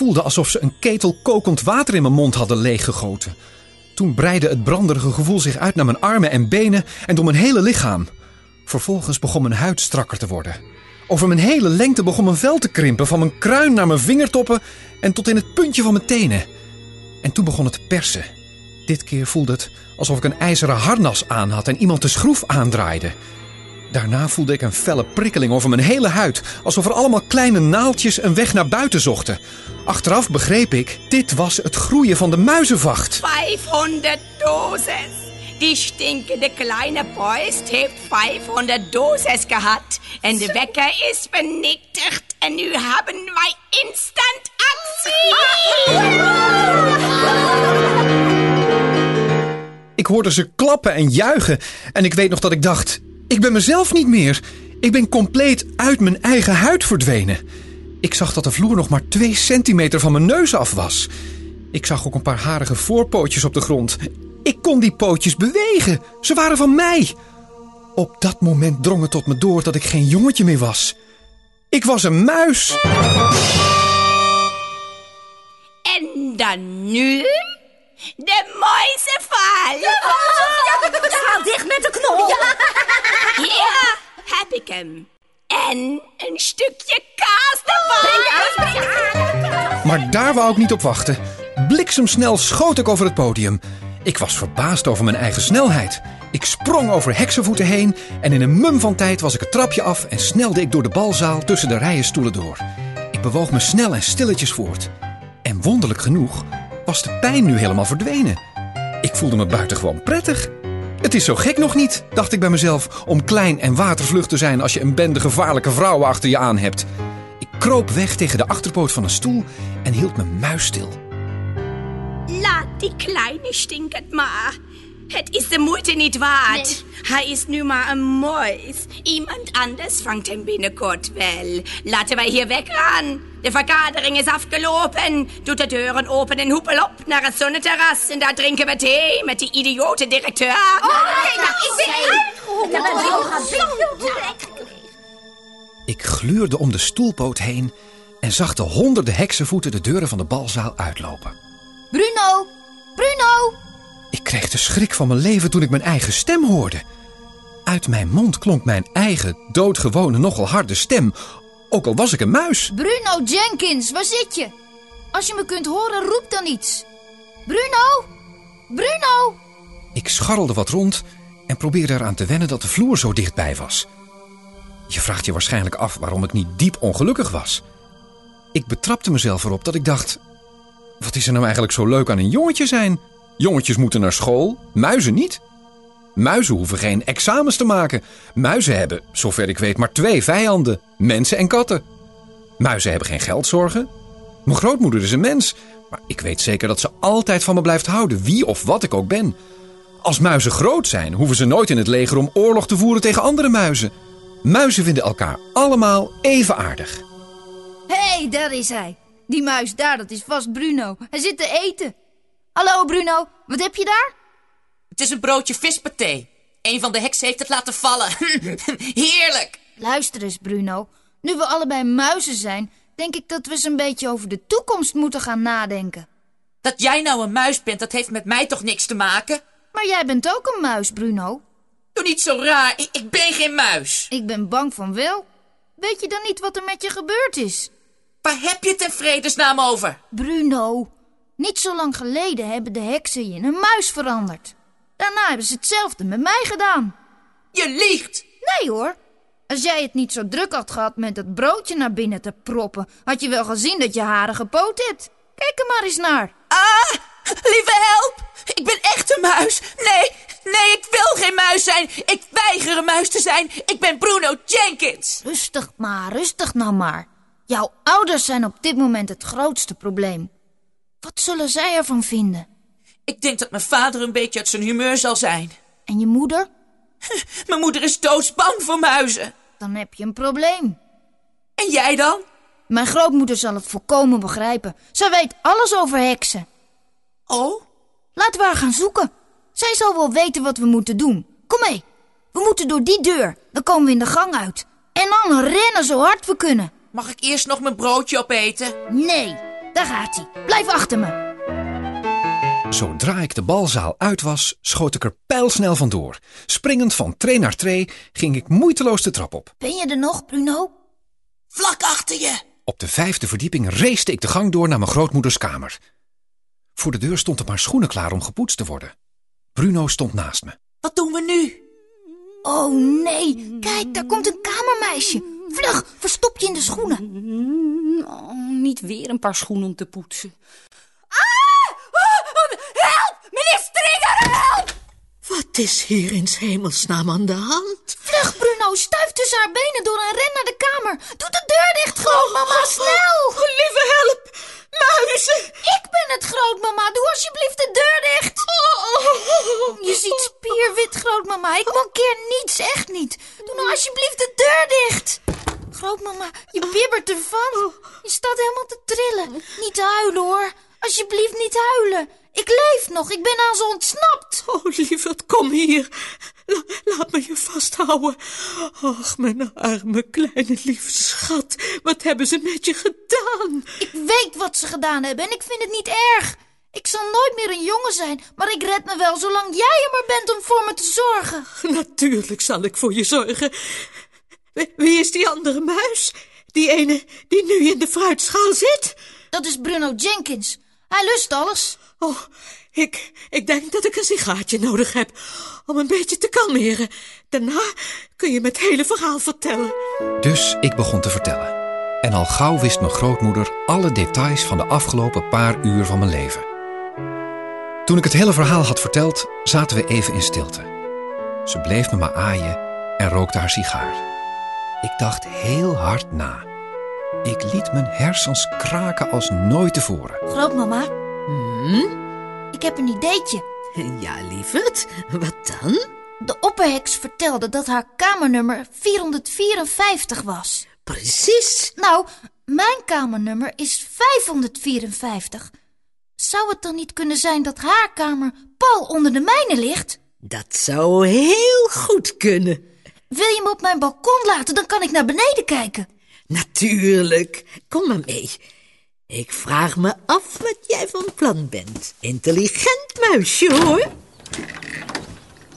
voelde alsof ze een ketel kokend water in mijn mond hadden leeggegoten. Toen breidde het branderige gevoel zich uit naar mijn armen en benen en door mijn hele lichaam. Vervolgens begon mijn huid strakker te worden. Over mijn hele lengte begon mijn vel te krimpen, van mijn kruin naar mijn vingertoppen en tot in het puntje van mijn tenen. En toen begon het te persen. Dit keer voelde het alsof ik een ijzeren harnas aan had en iemand de schroef aandraaide. Daarna voelde ik een felle prikkeling over mijn hele huid, alsof er allemaal kleine naaldjes een weg naar buiten zochten. Achteraf begreep ik, dit was het groeien van de muizenvacht. 500 Doses. Die stinkende kleine Poist heeft 500 Doses gehad. En de wekker is vernietigd. En nu hebben wij instant actie. Ik hoorde ze klappen en juichen en ik weet nog dat ik dacht, ik ben mezelf niet meer. Ik ben compleet uit mijn eigen huid verdwenen. Ik zag dat de vloer nog maar twee centimeter van mijn neus af was. Ik zag ook een paar harige voorpootjes op de grond. Ik kon die pootjes bewegen. Ze waren van mij. Op dat moment drong het tot me door dat ik geen jongetje meer was. Ik was een muis. En dan nu de muizenval. Ga dicht met de knol. Hier heb ik hem. En een stukje kaas erbij. Maar daar wou ik niet op wachten. Bliksemsnel schoot ik over het podium. Ik was verbaasd over mijn eigen snelheid. Ik sprong over heksenvoeten heen en in een mum van tijd was ik het trapje af en snelde ik door de balzaal tussen de rijen stoelen door. Ik bewoog me snel en stilletjes voort. En wonderlijk genoeg was de pijn nu helemaal verdwenen. Ik voelde me buitengewoon prettig. Het is zo gek nog niet, dacht ik bij mezelf, om klein en watervlug te zijn als je een bende gevaarlijke vrouwen achter je aan hebt. Ik kroop weg tegen de achterpoot van een stoel en hield mijn muis stil. Laat die kleine stinkert maar. Het is de moeite niet waard. Hij is nu maar een muis. Iemand anders vangt hem binnenkort wel. Laten wij hier weggaan. De vergadering is afgelopen. Doe de deuren open en hoepel op naar het zonneterras. En daar drinken we thee met die idiote directeur. Ik gluurde om de stoelpoot heen en zag de honderden heksenvoeten de deuren van de balzaal uitlopen. Bruno! Ik kreeg de schrik van mijn leven toen ik mijn eigen stem hoorde. Uit mijn mond klonk mijn eigen, doodgewone, nogal harde stem. Ook al was ik een muis. Bruno Jenkins, waar zit je? Als je me kunt horen, roep dan iets. Bruno! Bruno! Ik scharrelde wat rond en probeerde eraan te wennen dat de vloer zo dichtbij was. Je vraagt je waarschijnlijk af waarom ik niet diep ongelukkig was. Ik betrapte mezelf erop dat ik dacht... Wat is er nou eigenlijk zo leuk aan een jongetje zijn? Jongetjes moeten naar school, muizen niet. Muizen hoeven geen examens te maken. Muizen hebben, zover ik weet, maar twee vijanden: mensen en katten. Muizen hebben geen geldzorgen. Mijn grootmoeder is een mens, maar ik weet zeker dat ze altijd van me blijft houden, wie of wat ik ook ben. Als muizen groot zijn, hoeven ze nooit in het leger om oorlog te voeren tegen andere muizen. Muizen vinden elkaar allemaal even aardig. Hé, hey, daar is hij. Die muis daar, dat is vast Bruno. Hij zit te eten. Hallo Bruno, wat heb je daar? Het is een broodje vispaté. Een van de heksen heeft het laten vallen. Heerlijk! Luister eens, Bruno. Nu we allebei muizen zijn, denk ik dat we eens een beetje over de toekomst moeten gaan nadenken. Dat jij nou een muis bent, dat heeft met mij toch niks te maken? Maar jij bent ook een muis, Bruno. Doe niet zo raar, ik, ik ben geen muis. Ik ben bang van wel. Weet je dan niet wat er met je gebeurd is? Waar heb je het in vredesnaam over? Bruno, niet zo lang geleden hebben de heksen je in een muis veranderd. Daarna hebben ze hetzelfde met mij gedaan. Je liegt! Nee hoor. Als jij het niet zo druk had gehad met dat broodje naar binnen te proppen, had je wel gezien dat je haren gepoot hebt. Kijk er maar eens naar. Ah, lieve help! Ik ben echt een muis. Nee, nee, ik wil geen muis zijn. Ik weiger een muis te zijn. Ik ben Bruno Jenkins. Rustig maar, rustig nou maar. Jouw ouders zijn op dit moment het grootste probleem. Wat zullen zij ervan vinden? Ik denk dat mijn vader een beetje uit zijn humeur zal zijn. En je moeder? Mijn moeder is doodsbang voor muizen. Dan heb je een probleem. En jij dan? Mijn grootmoeder zal het volkomen begrijpen. Zij weet alles over heksen. Oh? Laten we haar gaan zoeken. Zij zal wel weten wat we moeten doen. Kom mee. We moeten door die deur. Dan komen we in de gang uit. En dan rennen zo hard we kunnen. Mag ik eerst nog mijn broodje opeten? Nee, Daar gaat hij. Blijf achter me. Zodra ik de balzaal uit was, schoot ik er pijlsnel vandoor. Springend van tree naar tree ging ik moeiteloos de trap op. Ben je er nog, Bruno? Vlak achter je. Op de vijfde verdieping race ik de gang door naar mijn grootmoeders kamer. Voor de deur stond een paar schoenen klaar om gepoetst te worden. Bruno stond naast me. Wat doen we nu? Oh nee, kijk, daar komt een kamermeisje. Vlug, verstop je in de schoenen. Oh, niet weer een paar schoenen om te poetsen. Help! Meneer Stringer, help! Wat is hier in 's hemelsnaam aan de hand? Vlug, Bruno, stuif tussen haar benen door en ren naar de kamer. Doe de deur dicht, grootmama, snel. Oh, lieve help! Muizen! Ik ben het, grootmama. Doe alsjeblieft de deur dicht. Je ziet spierwit, grootmama. Ik mankeer niets, echt niet. Doe nou alsjeblieft de deur dicht. Grootmama, je bibbert ervan. Je staat helemaal te trillen. Niet huilen, hoor. Alsjeblieft niet huilen. Ik leef nog. Ik ben aan ze ontsnapt. Oh, lieverd, kom hier. La- laat me je vasthouden. Ach, mijn arme kleine lieve schat. Wat hebben ze met je gedaan? Ik weet wat ze gedaan hebben en ik vind het niet erg. Ik zal nooit meer een jongen zijn, maar ik red me wel zolang jij er maar bent om voor me te zorgen. Natuurlijk zal ik voor je zorgen. Wie- is die andere muis? Die ene die nu in de fruitschaal zit? Dat is Bruno Jenkins. Hij lust alles. Oh, ik, ik denk dat ik een sigaartje nodig heb om een beetje te kalmeren. Daarna kun je me het hele verhaal vertellen. Dus ik begon te vertellen. En al gauw wist mijn grootmoeder alle details van de afgelopen paar uur van mijn leven. Toen ik het hele verhaal had verteld, zaten we even in stilte. Ze bleef me maar aaien en rookte haar sigaar. Ik dacht heel hard na. Ik liet mijn hersens kraken als nooit tevoren. Grootmama, ik heb een ideetje. Ja, lieverd, wat dan? De opperheks vertelde dat haar kamernummer 454 was. Precies. Nou, mijn kamernummer is 554. Zou het dan niet kunnen zijn dat haar kamer pal onder de mijne ligt? Dat zou heel goed kunnen. Wil je me op mijn balkon laten, dan kan ik naar beneden kijken. Natuurlijk. Kom maar mee. Ik vraag me af wat jij van plan bent. Intelligent muisje, hoor.